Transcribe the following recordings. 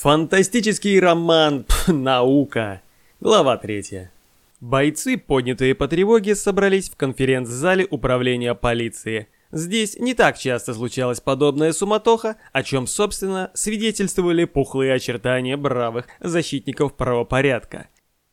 Фантастический роман пх, «Наука». Глава третья. Бойцы, поднятые по тревоге, собрались в конференц-зале управления полиции. Здесь не так часто случалась подобная суматоха, о чем, собственно, свидетельствовали пухлые очертания бравых защитников правопорядка.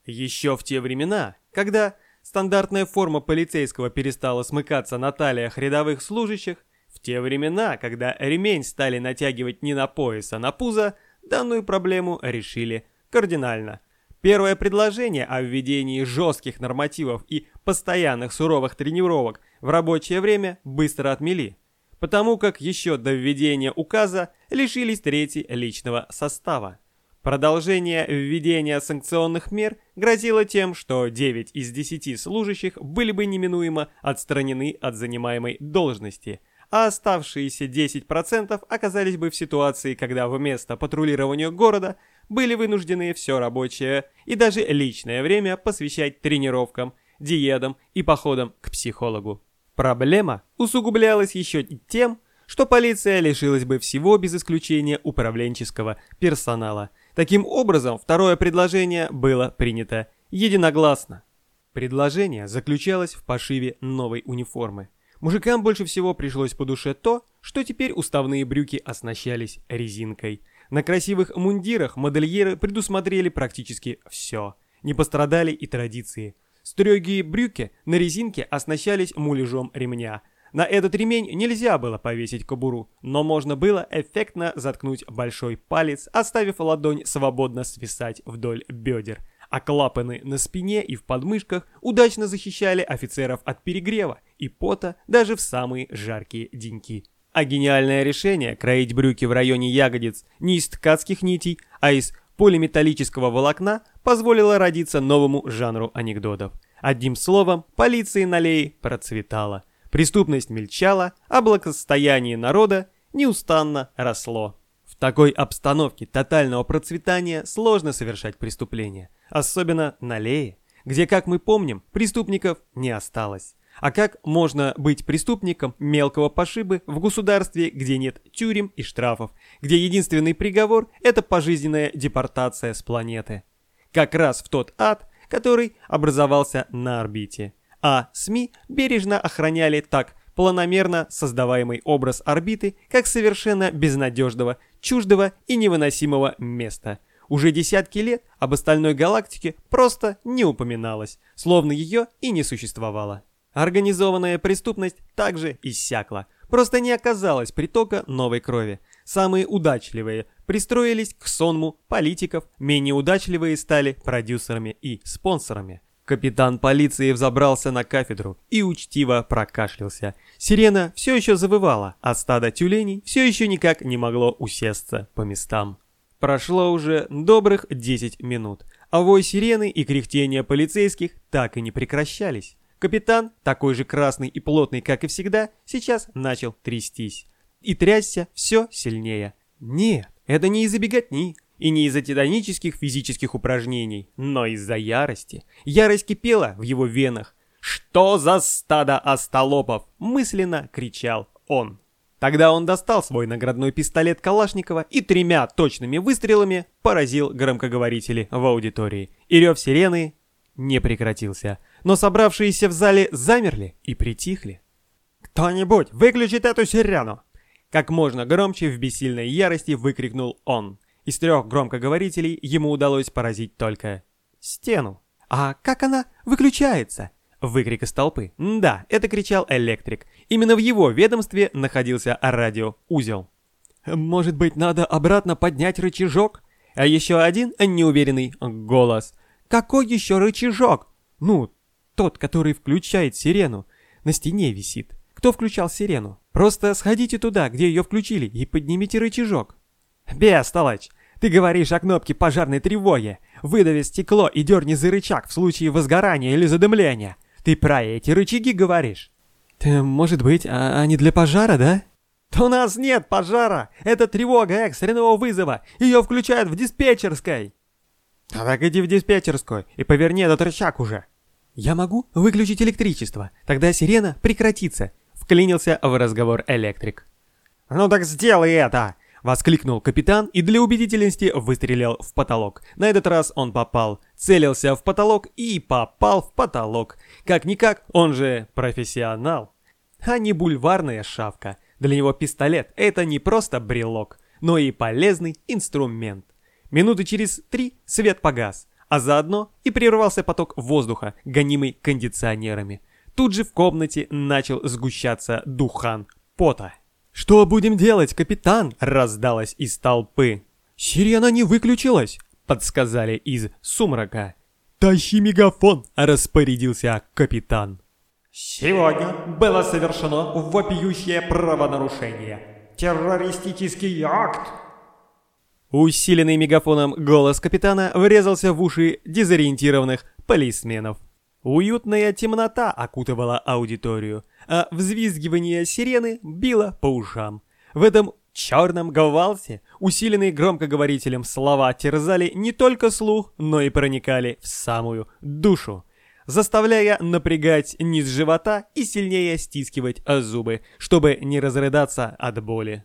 Еще в те времена, когда стандартная форма полицейского перестала смыкаться на талиях рядовых служащих, в те времена, когда ремень стали натягивать не на пояс, а на пузо, данную проблему решили кардинально. Первое предложение о введении жестких нормативов и постоянных суровых тренировок в рабочее время быстро отмели, потому как еще до введения указа лишились трети личного состава. Продолжение введения санкционных мер грозило тем, что 9 из 10 служащих были бы неминуемо отстранены от занимаемой должности – а оставшиеся 10% оказались бы в ситуации, когда вместо патрулирования города были вынуждены все рабочее и даже личное время посвящать тренировкам, диетам и походам к психологу. Проблема усугублялась еще и тем, что полиция лишилась бы всего без исключения управленческого персонала. Таким образом, второе предложение было принято единогласно. Предложение заключалось в пошиве новой униформы. Мужикам больше всего пришлось по душе то, что теперь уставные брюки оснащались резинкой. На красивых мундирах модельеры предусмотрели практически все. Не пострадали и традиции. Строгие брюки на резинке оснащались муляжом ремня. На этот ремень нельзя было повесить кобуру, но можно было эффектно заткнуть большой палец, оставив ладонь свободно свисать вдоль бедер а клапаны на спине и в подмышках удачно защищали офицеров от перегрева и пота даже в самые жаркие деньки. А гениальное решение кроить брюки в районе ягодиц не из ткацких нитей, а из полиметаллического волокна позволило родиться новому жанру анекдотов. Одним словом, полиция на Лее процветала. Преступность мельчала, а благосостояние народа неустанно росло. В такой обстановке тотального процветания сложно совершать преступления, особенно на Лее, где, как мы помним, преступников не осталось. А как можно быть преступником мелкого пошибы в государстве, где нет тюрем и штрафов, где единственный приговор – это пожизненная депортация с планеты? Как раз в тот ад, который образовался на орбите. А СМИ бережно охраняли так планомерно создаваемый образ орбиты как совершенно безнадежного, чуждого и невыносимого места. Уже десятки лет об остальной галактике просто не упоминалось, словно ее и не существовало. Организованная преступность также иссякла, просто не оказалось притока новой крови. Самые удачливые пристроились к сонму политиков, менее удачливые стали продюсерами и спонсорами. Капитан полиции взобрался на кафедру и учтиво прокашлялся. Сирена все еще завывала, а стадо тюленей все еще никак не могло усесться по местам. Прошло уже добрых 10 минут, а вой сирены и кряхтение полицейских так и не прекращались. Капитан, такой же красный и плотный, как и всегда, сейчас начал трястись. И трясся все сильнее. Нет, это не из-за беготни, и не из-за титанических физических упражнений, но из-за ярости. Ярость кипела в его венах. «Что за стадо остолопов?» – мысленно кричал он. Тогда он достал свой наградной пистолет Калашникова и тремя точными выстрелами поразил громкоговорители в аудитории. И рев сирены не прекратился. Но собравшиеся в зале замерли и притихли. «Кто-нибудь выключит эту сирену!» Как можно громче в бессильной ярости выкрикнул он. Из трех громкоговорителей ему удалось поразить только стену. «А как она выключается?» Выкрик из толпы. Да, это кричал электрик. Именно в его ведомстве находился радиоузел. «Может быть, надо обратно поднять рычажок?» А еще один неуверенный голос. «Какой еще рычажок?» «Ну, тот, который включает сирену. На стене висит. Кто включал сирену? Просто сходите туда, где ее включили, и поднимите рычажок». «Бестолочь! Ты говоришь о кнопке пожарной тревоги. Выдави стекло и дерни за рычаг в случае возгорания или задымления. Ты про эти рычаги говоришь?» «Ты, может быть, а они для пожара, да?» «У нас нет пожара! Это тревога экстренного вызова! Ее включают в диспетчерской!» «А так иди в диспетчерскую и поверни этот рычаг уже!» «Я могу выключить электричество, тогда сирена прекратится», — вклинился в разговор электрик. «Ну так сделай это! Воскликнул капитан и для убедительности выстрелил в потолок. На этот раз он попал. Целился в потолок и попал в потолок. Как-никак, он же профессионал. А не бульварная шавка. Для него пистолет – это не просто брелок, но и полезный инструмент. Минуты через три свет погас, а заодно и прервался поток воздуха, гонимый кондиционерами. Тут же в комнате начал сгущаться духан пота. «Что будем делать, капитан?» — раздалось из толпы. «Сирена не выключилась!» — подсказали из сумрака. «Тащи мегафон!» — распорядился капитан. Сегодня было совершено вопиющее правонарушение. Террористический акт. Усиленный мегафоном голос капитана врезался в уши дезориентированных полисменов. Уютная темнота окутывала аудиторию, а взвизгивание сирены било по ушам. В этом черном гвалте, усиленные громкоговорителем слова терзали не только слух, но и проникали в самую душу, заставляя напрягать низ живота и сильнее стискивать зубы, чтобы не разрыдаться от боли.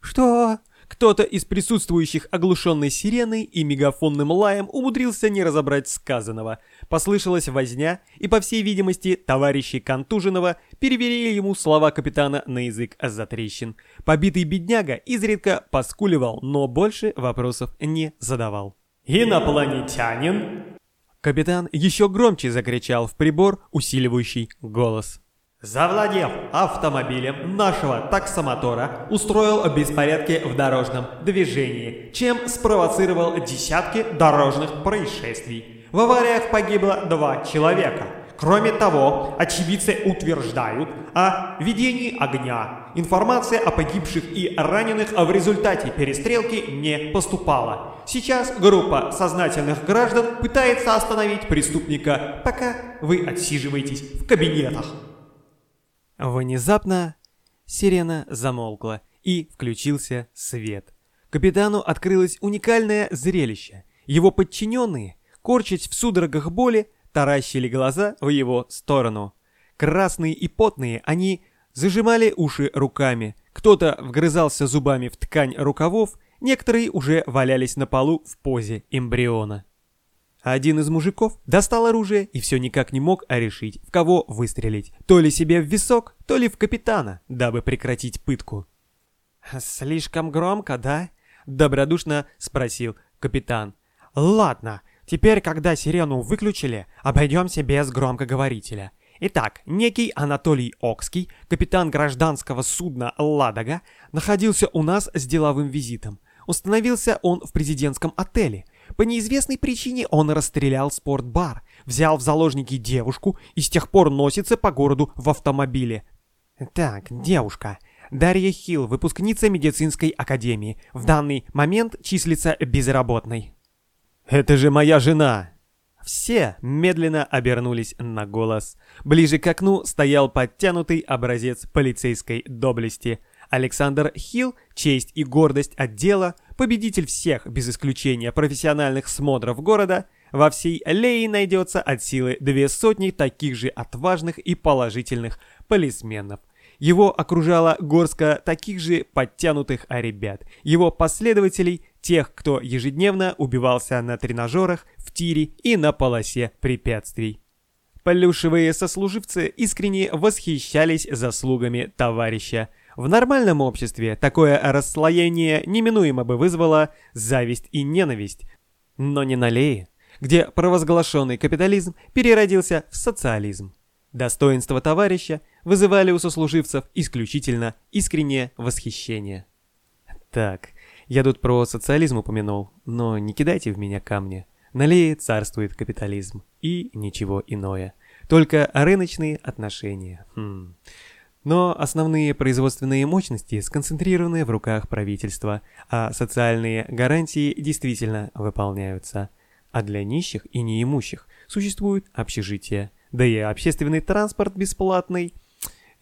«Что?» Кто-то из присутствующих, оглушенный сиреной и мегафонным лаем, умудрился не разобрать сказанного. Послышалась возня, и, по всей видимости, товарищи Контуженного переверили ему слова капитана на язык затрещин. Побитый бедняга изредка поскуливал, но больше вопросов не задавал. «Инопланетянин?» Капитан еще громче закричал в прибор, усиливающий голос. Завладев автомобилем нашего таксомотора, устроил беспорядки в дорожном движении, чем спровоцировал десятки дорожных происшествий. В авариях погибло два человека. Кроме того, очевидцы утверждают о ведении огня. Информация о погибших и раненых в результате перестрелки не поступала. Сейчас группа сознательных граждан пытается остановить преступника, пока вы отсиживаетесь в кабинетах. Внезапно сирена замолкла и включился свет. Капитану открылось уникальное зрелище. Его подчиненные, корчась в судорогах боли, таращили глаза в его сторону. Красные и потные, они зажимали уши руками. Кто-то вгрызался зубами в ткань рукавов, некоторые уже валялись на полу в позе эмбриона. Один из мужиков достал оружие и все никак не мог решить, в кого выстрелить. То ли себе в висок, то ли в капитана, дабы прекратить пытку. «Слишком громко, да?» — добродушно спросил капитан. «Ладно, теперь, когда сирену выключили, обойдемся без громкоговорителя. Итак, некий Анатолий Окский, капитан гражданского судна «Ладога», находился у нас с деловым визитом. Установился он в президентском отеле. По неизвестной причине он расстрелял спортбар, взял в заложники девушку и с тех пор носится по городу в автомобиле. Так, девушка. Дарья Хилл, выпускница медицинской академии. В данный момент числится безработной. «Это же моя жена!» Все медленно обернулись на голос. Ближе к окну стоял подтянутый образец полицейской доблести. Александр Хилл, честь и гордость отдела, победитель всех, без исключения профессиональных смотров города, во всей Лее найдется от силы две сотни таких же отважных и положительных полисменов. Его окружала горстка таких же подтянутых ребят, его последователей, тех, кто ежедневно убивался на тренажерах, в тире и на полосе препятствий. Плюшевые сослуживцы искренне восхищались заслугами товарища, в нормальном обществе такое расслоение неминуемо бы вызвало зависть и ненависть. Но не на Лее, где провозглашенный капитализм переродился в социализм. Достоинства товарища вызывали у сослуживцев исключительно искреннее восхищение. Так, я тут про социализм упомянул, но не кидайте в меня камни. На Лее царствует капитализм и ничего иное. Только рыночные отношения. Хм... Но основные производственные мощности сконцентрированы в руках правительства, а социальные гарантии действительно выполняются. А для нищих и неимущих существует общежитие, да и общественный транспорт бесплатный.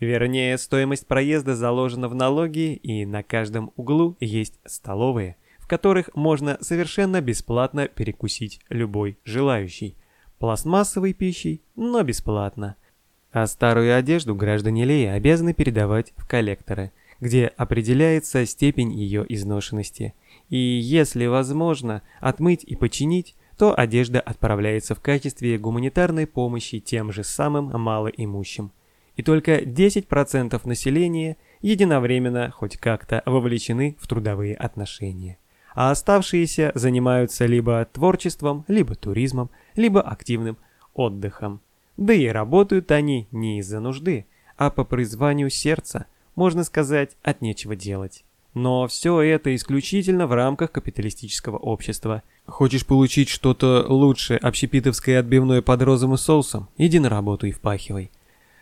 Вернее, стоимость проезда заложена в налоги, и на каждом углу есть столовые, в которых можно совершенно бесплатно перекусить любой желающий. Пластмассовой пищей, но бесплатно – а старую одежду граждане Леи обязаны передавать в коллекторы. где определяется степень ее изношенности. И если возможно отмыть и починить, то одежда отправляется в качестве гуманитарной помощи тем же самым малоимущим. И только 10% населения единовременно хоть как-то вовлечены в трудовые отношения. А оставшиеся занимаются либо творчеством, либо туризмом, либо активным отдыхом. Да и работают они не из-за нужды, а по призванию сердца, можно сказать, от нечего делать. Но все это исключительно в рамках капиталистического общества – Хочешь получить что-то лучше общепитовской отбивной под розовым соусом? Иди на работу и впахивай.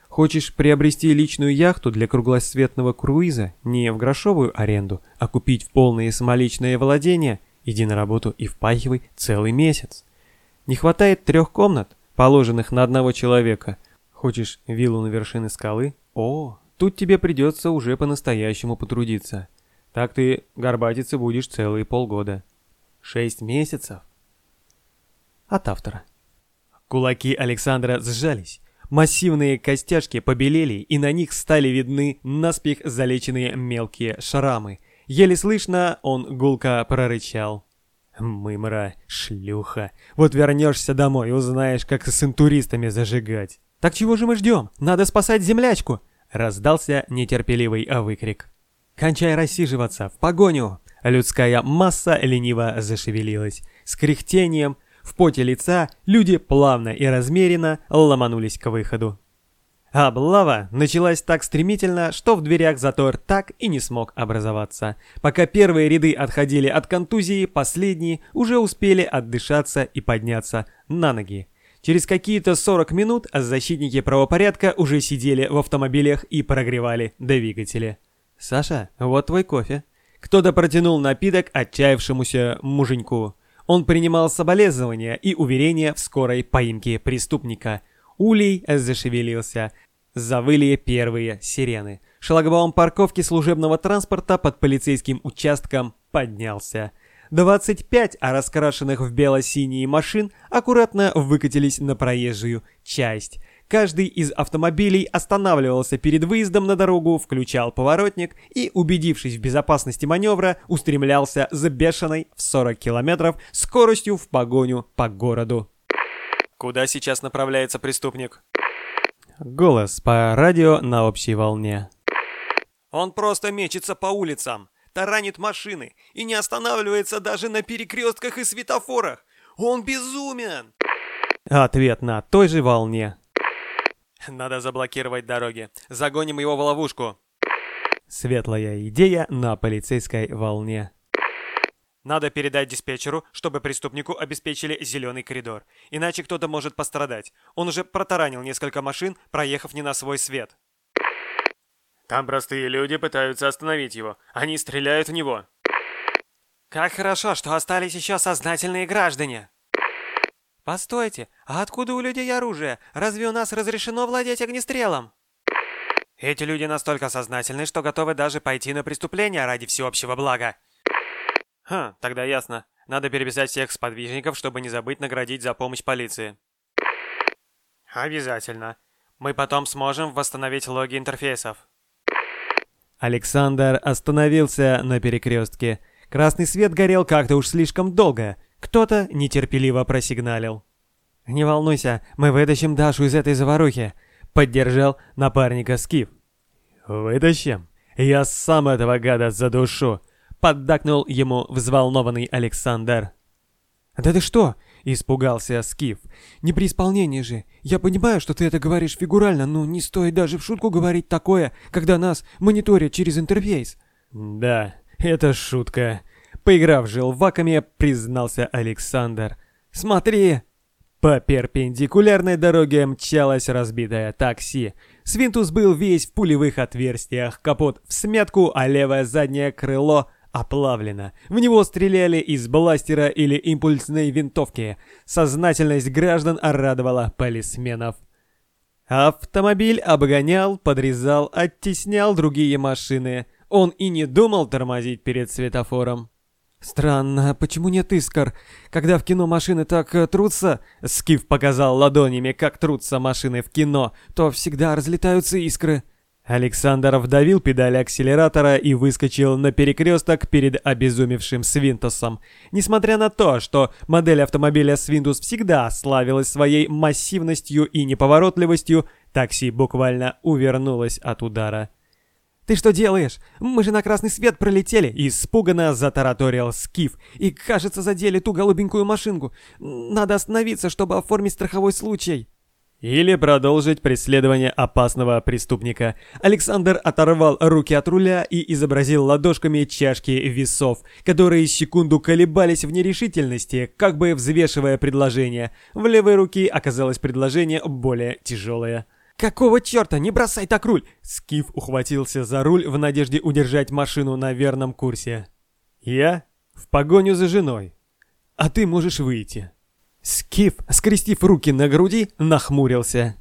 Хочешь приобрести личную яхту для круглосветного круиза не в грошовую аренду, а купить в полное самоличное владение? Иди на работу и впахивай целый месяц. Не хватает трех комнат, положенных на одного человека. Хочешь виллу на вершине скалы? О, тут тебе придется уже по-настоящему потрудиться. Так ты горбатиться будешь целые полгода. Шесть месяцев. От автора. Кулаки Александра сжались. Массивные костяшки побелели, и на них стали видны наспех залеченные мелкие шрамы. Еле слышно, он гулко прорычал. «Мымра, шлюха, вот вернешься домой и узнаешь, как с интуристами зажигать». «Так чего же мы ждем? Надо спасать землячку!» Раздался нетерпеливый выкрик. «Кончай рассиживаться, в погоню!» Людская масса лениво зашевелилась. С кряхтением, в поте лица, люди плавно и размеренно ломанулись к выходу. Облава началась так стремительно, что в дверях затор так и не смог образоваться. Пока первые ряды отходили от контузии, последние уже успели отдышаться и подняться на ноги. Через какие-то 40 минут защитники правопорядка уже сидели в автомобилях и прогревали двигатели. «Саша, вот твой кофе», кто-то протянул напиток отчаявшемуся муженьку. Он принимал соболезнования и уверения в скорой поимке преступника. Улей зашевелился. Завыли первые сирены. Шлагбаум парковки служебного транспорта под полицейским участком поднялся. 25 раскрашенных в бело-синие машин аккуратно выкатились на проезжую часть. Каждый из автомобилей останавливался перед выездом на дорогу, включал поворотник и, убедившись в безопасности маневра, устремлялся за бешеной в 40 километров скоростью в погоню по городу. Куда сейчас направляется преступник? Голос по радио на общей волне. Он просто мечется по улицам, таранит машины и не останавливается даже на перекрестках и светофорах. Он безумен! Ответ на той же волне. Надо заблокировать дороги. Загоним его в ловушку. Светлая идея на полицейской волне. Надо передать диспетчеру, чтобы преступнику обеспечили зеленый коридор. Иначе кто-то может пострадать. Он уже протаранил несколько машин, проехав не на свой свет. Там простые люди пытаются остановить его. Они стреляют в него. Как хорошо, что остались еще сознательные граждане. «Постойте, а откуда у людей оружие? Разве у нас разрешено владеть огнестрелом?» «Эти люди настолько сознательны, что готовы даже пойти на преступление ради всеобщего блага». «Хм, тогда ясно. Надо переписать всех сподвижников, чтобы не забыть наградить за помощь полиции». «Обязательно. Мы потом сможем восстановить логи интерфейсов». Александр остановился на перекрестке. Красный свет горел как-то уж слишком долго. Кто-то нетерпеливо просигналил. «Не волнуйся, мы вытащим Дашу из этой заварухи», — поддержал напарника Скиф. «Вытащим? Я сам этого гада задушу», — поддакнул ему взволнованный Александр. «Да ты что?» — испугался Скиф. «Не при исполнении же. Я понимаю, что ты это говоришь фигурально, но не стоит даже в шутку говорить такое, когда нас мониторят через интерфейс». «Да, это шутка», Поиграв желваками, признался Александр. «Смотри!» По перпендикулярной дороге мчалось разбитое такси. Свинтус был весь в пулевых отверстиях, капот в смятку, а левое заднее крыло оплавлено. В него стреляли из бластера или импульсной винтовки. Сознательность граждан радовала полисменов. Автомобиль обгонял, подрезал, оттеснял другие машины. Он и не думал тормозить перед светофором. «Странно, почему нет искр? Когда в кино машины так э, трутся...» Скиф показал ладонями, как трутся машины в кино, то всегда разлетаются искры. Александр вдавил педали акселератора и выскочил на перекресток перед обезумевшим Свинтусом. Несмотря на то, что модель автомобиля Свинтус всегда славилась своей массивностью и неповоротливостью, такси буквально увернулось от удара. «Ты что делаешь? Мы же на красный свет пролетели!» Испуганно затараторил Скиф. «И, кажется, задели ту голубенькую машинку. Надо остановиться, чтобы оформить страховой случай». Или продолжить преследование опасного преступника. Александр оторвал руки от руля и изобразил ладошками чашки весов, которые секунду колебались в нерешительности, как бы взвешивая предложение. В левой руке оказалось предложение более тяжелое. «Какого черта? Не бросай так руль!» Скиф ухватился за руль в надежде удержать машину на верном курсе. «Я в погоню за женой. А ты можешь выйти». Скиф, скрестив руки на груди, нахмурился.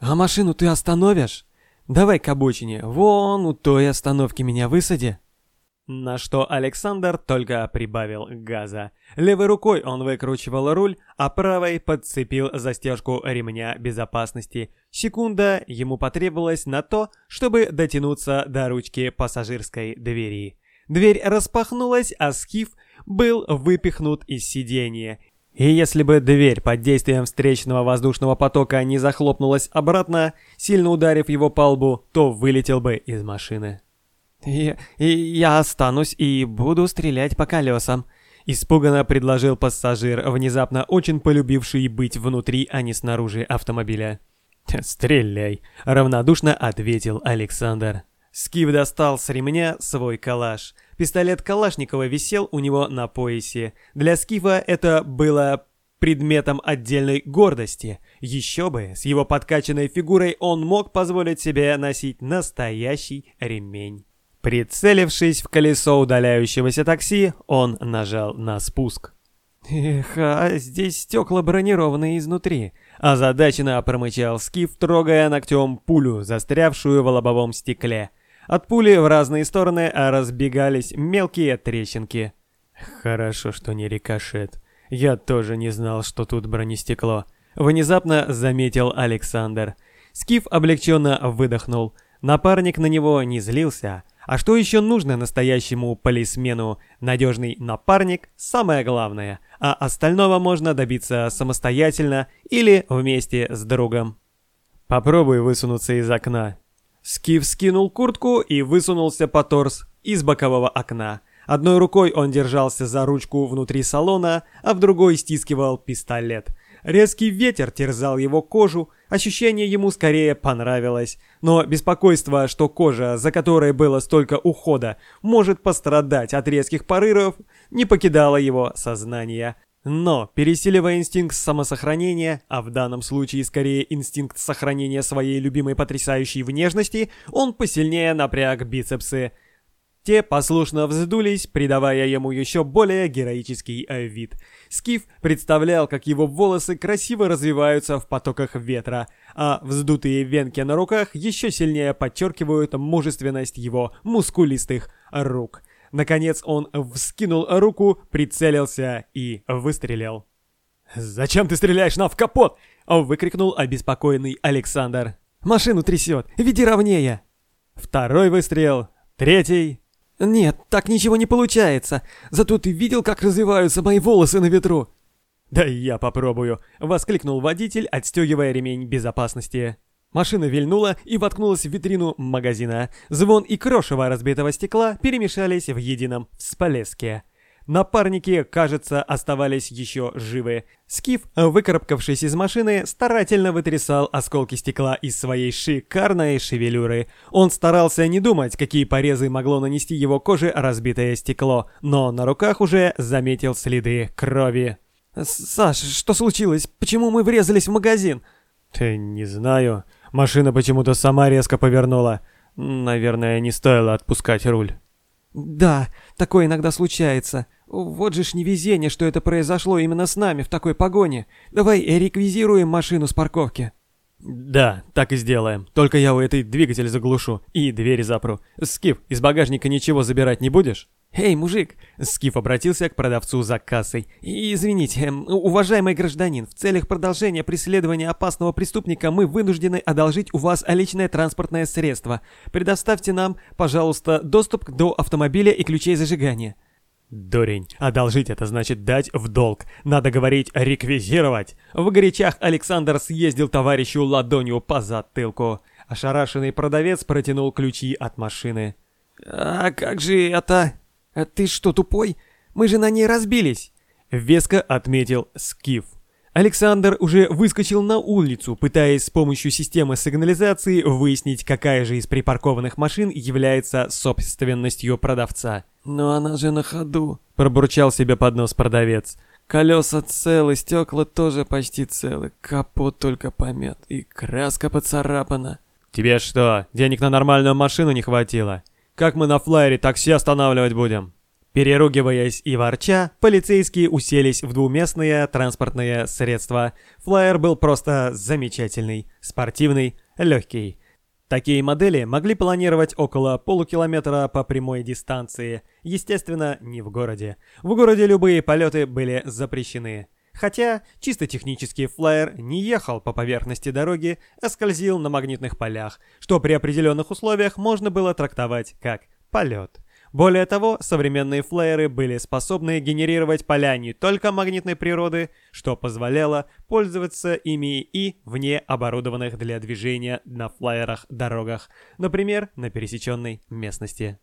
«А машину ты остановишь? Давай к обочине, вон у той остановки меня высади». На что Александр только прибавил газа. Левой рукой он выкручивал руль, а правой подцепил застежку ремня безопасности. Секунда ему потребовалась на то, чтобы дотянуться до ручки пассажирской двери. Дверь распахнулась, а Скиф был выпихнут из сиденья и если бы дверь под действием встречного воздушного потока не захлопнулась обратно, сильно ударив его по лбу, то вылетел бы из машины. «И, я останусь и буду стрелять по колесам», — испуганно предложил пассажир, внезапно очень полюбивший быть внутри, а не снаружи автомобиля. «Стреляй», — равнодушно ответил Александр. Скиф достал с ремня свой калаш. Пистолет Калашникова висел у него на поясе. Для Скифа это было предметом отдельной гордости. Еще бы, с его подкачанной фигурой он мог позволить себе носить настоящий ремень. Прицелившись в колесо удаляющегося такси, он нажал на спуск. «Эх, а здесь стекла бронированные изнутри», — озадаченно промычал Скиф, трогая ногтем пулю, застрявшую в лобовом стекле. От пули в разные стороны разбегались мелкие трещинки. Хорошо, что не рикошет. Я тоже не знал, что тут бронестекло. Внезапно заметил Александр. Скиф облегченно выдохнул. Напарник на него не злился. А что еще нужно настоящему полисмену? Надежный напарник – самое главное, а остального можно добиться самостоятельно или вместе с другом. Попробуй высунуться из окна, Скиф скинул куртку и высунулся по торс из бокового окна. Одной рукой он держался за ручку внутри салона, а в другой стискивал пистолет. Резкий ветер терзал его кожу, ощущение ему скорее понравилось. Но беспокойство, что кожа, за которой было столько ухода, может пострадать от резких порывов, не покидало его сознание. Но, пересиливая инстинкт самосохранения, а в данном случае скорее инстинкт сохранения своей любимой потрясающей внешности, он посильнее напряг бицепсы. Те послушно вздулись, придавая ему еще более героический вид. Скиф представлял, как его волосы красиво развиваются в потоках ветра, а вздутые венки на руках еще сильнее подчеркивают мужественность его мускулистых рук. Наконец он вскинул руку, прицелился и выстрелил. «Зачем ты стреляешь на в капот?» — выкрикнул обеспокоенный Александр. «Машину трясет! Веди ровнее!» Второй выстрел. Третий. «Нет, так ничего не получается. Зато ты видел, как развиваются мои волосы на ветру?» «Да я попробую!» — воскликнул водитель, отстегивая ремень безопасности. Машина вильнула и воткнулась в витрину магазина. Звон и крошево разбитого стекла перемешались в едином всплеске. Напарники, кажется, оставались еще живы. Скиф, выкарабкавшись из машины, старательно вытрясал осколки стекла из своей шикарной шевелюры. Он старался не думать, какие порезы могло нанести его коже разбитое стекло, но на руках уже заметил следы крови. «Саш, что случилось? Почему мы врезались в магазин?» «Ты не знаю. Машина почему-то сама резко повернула. Наверное, не стоило отпускать руль. Да, такое иногда случается. Вот же ж невезение, что это произошло именно с нами в такой погоне. Давай реквизируем машину с парковки. Да, так и сделаем. Только я у этой двигатель заглушу и двери запру. Скип, из багажника ничего забирать не будешь? «Эй, мужик!» — Скиф обратился к продавцу за кассой. «Извините, эм, уважаемый гражданин, в целях продолжения преследования опасного преступника мы вынуждены одолжить у вас личное транспортное средство. Предоставьте нам, пожалуйста, доступ до автомобиля и ключей зажигания». Дурень, одолжить это значит дать в долг. Надо говорить реквизировать. В горячах Александр съездил товарищу ладонью по затылку. Ошарашенный продавец протянул ключи от машины. «А как же это...» «А ты что, тупой? Мы же на ней разбились!» Веско отметил Скиф. Александр уже выскочил на улицу, пытаясь с помощью системы сигнализации выяснить, какая же из припаркованных машин является собственностью продавца. «Но она же на ходу», — пробурчал себе под нос продавец. «Колеса целы, стекла тоже почти целы, капот только помят и краска поцарапана». «Тебе что, денег на нормальную машину не хватило?» Как мы на флайере такси останавливать будем?» Переругиваясь и ворча, полицейские уселись в двуместные транспортные средства. Флайер был просто замечательный, спортивный, легкий. Такие модели могли планировать около полукилометра по прямой дистанции. Естественно, не в городе. В городе любые полеты были запрещены. Хотя, чисто технически, флайер не ехал по поверхности дороги, а скользил на магнитных полях, что при определенных условиях можно было трактовать как полет. Более того, современные флайеры были способны генерировать поля не только магнитной природы, что позволяло пользоваться ими и вне оборудованных для движения на флайерах дорогах, например, на пересеченной местности.